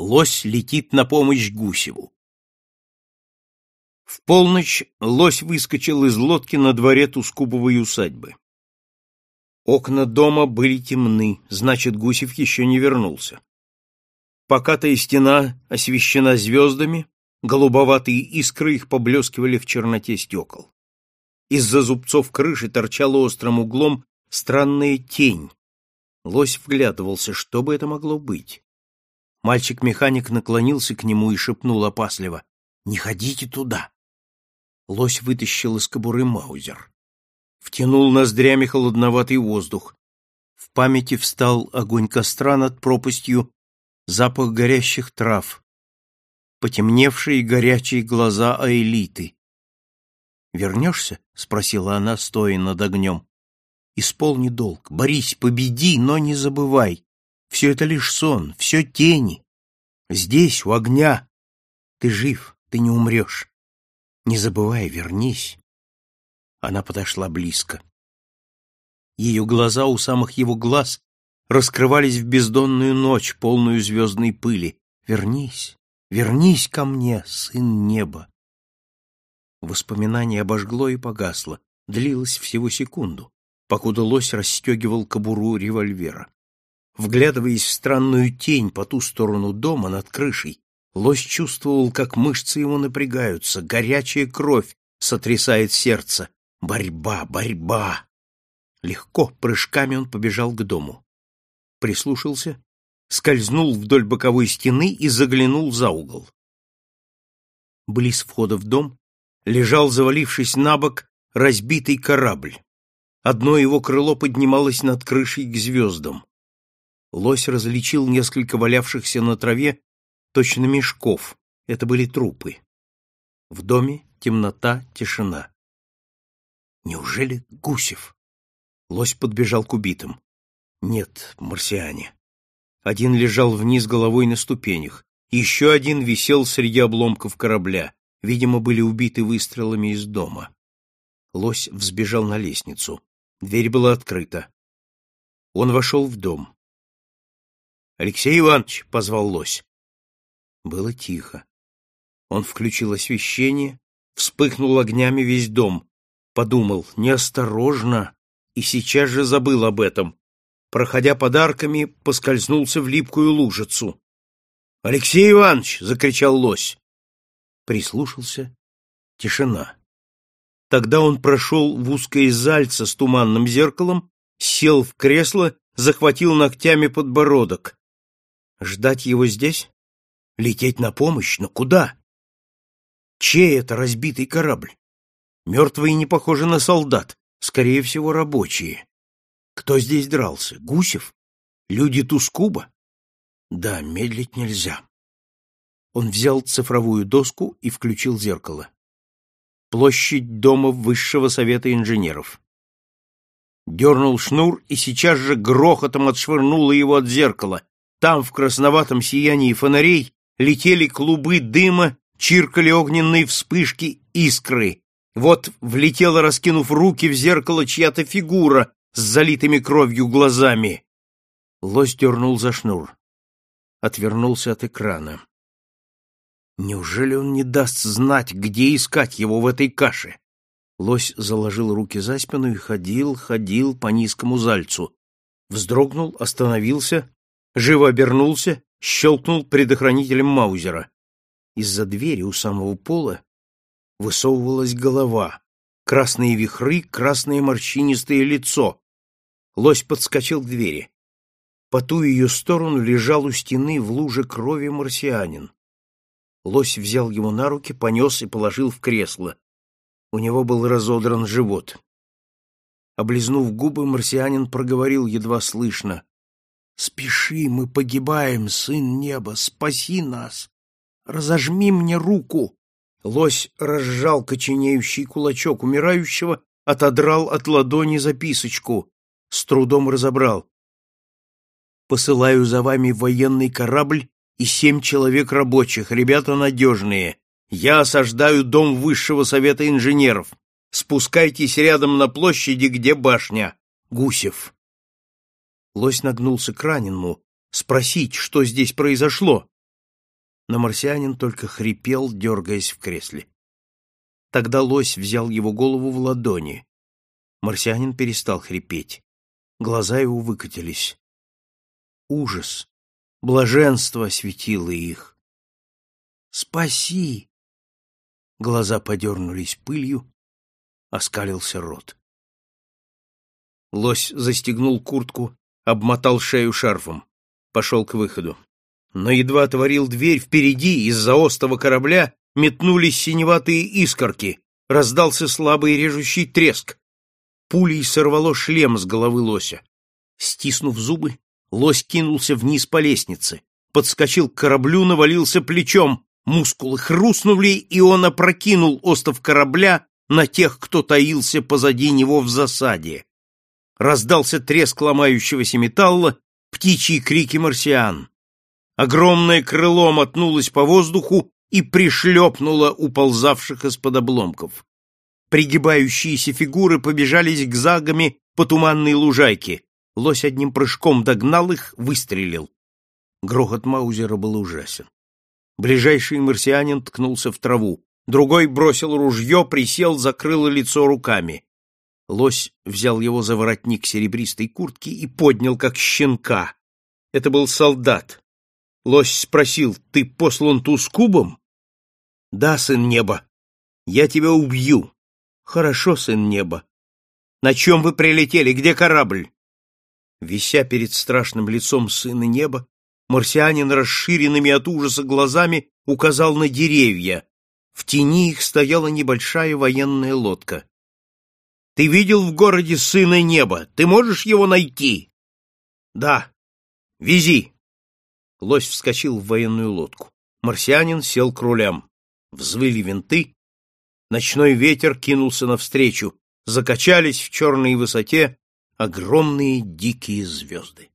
Лось летит на помощь Гусеву. В полночь лось выскочил из лодки на дворе Тускубовой усадьбы. Окна дома были темны, значит, Гусев еще не вернулся. Покатая стена освещена звездами, голубоватые искры их поблескивали в черноте стекол. Из-за зубцов крыши торчала острым углом странная тень. Лось вглядывался, что бы это могло быть. Мальчик-механик наклонился к нему и шепнул опасливо. — Не ходите туда. Лось вытащил из кобуры маузер. Втянул ноздрями холодноватый воздух. В памяти встал огонь костра над пропастью, запах горящих трав, потемневшие горячие глаза Аэлиты. «Вернешься?» — спросила она, стоя над огнем. «Исполни долг. Борись, победи, но не забывай. Все это лишь сон, все тени. Здесь, у огня. Ты жив, ты не умрешь. Не забывай, вернись. Она подошла близко. Ее глаза у самых его глаз раскрывались в бездонную ночь, полную звездной пыли. Вернись, вернись ко мне, сын неба. Воспоминание обожгло и погасло, длилось всего секунду, покуда лось расстегивал кобуру револьвера. Вглядываясь в странную тень по ту сторону дома над крышей, лось чувствовал, как мышцы его напрягаются, горячая кровь сотрясает сердце. Борьба, борьба! Легко, прыжками он побежал к дому. Прислушался, скользнул вдоль боковой стены и заглянул за угол. Близ входа в дом лежал, завалившись на бок, разбитый корабль. Одно его крыло поднималось над крышей к звездам. Лось различил несколько валявшихся на траве точно мешков. Это были трупы. В доме темнота, тишина. Неужели Гусев? Лось подбежал к убитым. Нет, марсиане. Один лежал вниз головой на ступенях. Еще один висел среди обломков корабля. Видимо, были убиты выстрелами из дома. Лось взбежал на лестницу. Дверь была открыта. Он вошел в дом. Алексей Иванович, — позвал лось. Было тихо. Он включил освещение, вспыхнул огнями весь дом. Подумал, неосторожно, и сейчас же забыл об этом. Проходя подарками, поскользнулся в липкую лужицу. — Алексей Иванович! — закричал лось. Прислушался. Тишина. Тогда он прошел в узкое зальце с туманным зеркалом, сел в кресло, захватил ногтями подбородок. Ждать его здесь? Лететь на помощь? Но куда? Чей это разбитый корабль? Мертвые не похожи на солдат, скорее всего, рабочие. Кто здесь дрался? Гусев? Люди Тускуба? Да, медлить нельзя. Он взял цифровую доску и включил зеркало. Площадь дома Высшего совета инженеров. Дернул шнур и сейчас же грохотом отшвырнуло его от зеркала, там, в красноватом сиянии фонарей, летели клубы дыма, чиркали огненные вспышки, искры. Вот влетела, раскинув руки в зеркало, чья-то фигура с залитыми кровью глазами. Лось дернул за шнур. Отвернулся от экрана. Неужели он не даст знать, где искать его в этой каше? Лось заложил руки за спину и ходил, ходил по низкому зальцу. Вздрогнул, остановился, живо обернулся, щелкнул предохранителем Маузера. Из-за двери у самого пола высовывалась голова, красные вихры, красное морщинистое лицо. Лось подскочил к двери. По ту ее сторону лежал у стены в луже крови марсианин. Лось взял его на руки, понес и положил в кресло. У него был разодран живот. Облизнув губы, марсианин проговорил едва слышно. Спеши, мы погибаем, сын неба, спаси нас! Разожми мне руку!» Лось разжал коченеющий кулачок умирающего, отодрал от ладони записочку, с трудом разобрал. «Посылаю за вами военный корабль и семь человек рабочих, ребята надежные. Я осаждаю дом высшего совета инженеров. Спускайтесь рядом на площади, где башня. Гусев». Лось нагнулся к раненому, спросить, что здесь произошло. но марсианин только хрипел, дергаясь в кресле. Тогда лось взял его голову в ладони. Марсианин перестал хрипеть. Глаза его выкатились. Ужас, блаженство осветило их. «Спаси!» Глаза подернулись пылью, оскалился рот. Лось застегнул куртку, обмотал шею шарфом, пошел к выходу. Но едва отворил дверь, впереди, из-за остова корабля, метнулись синеватые искорки, раздался слабый режущий треск. Пулей сорвало шлем с головы лося. Стиснув зубы, лось кинулся вниз по лестнице, подскочил к кораблю, навалился плечом, мускулы хрустнули, и он опрокинул остов корабля на тех, кто таился позади него в засаде. Раздался треск ломающегося металла, птичьи крики марсиан. Огромное крыло мотнулось по воздуху и пришлепнуло уползавших из-под обломков. Пригибающиеся фигуры побежались к загами по туманной лужайке. Лось одним прыжком догнал их, выстрелил. Грохот Маузера был ужасен. Ближайший марсианин ткнулся в траву. Другой бросил ружье, присел, закрыл лицо руками. Лось взял его за воротник серебристой куртки и поднял, как щенка. Это был солдат. Лось спросил, ты послан Тускубом? Да, сын неба. Я тебя убью. Хорошо, сын неба. На чем вы прилетели? Где корабль? Вися перед страшным лицом сына неба, марсианин расширенными от ужаса глазами указал на деревья. В тени их стояла небольшая военная лодка. Ты видел в городе сына неба? Ты можешь его найти? Да. Вези. Лось вскочил в военную лодку. Марсианин сел к рулям. Взвыли винты. Ночной ветер кинулся навстречу. Закачались в черной высоте огромные дикие звезды.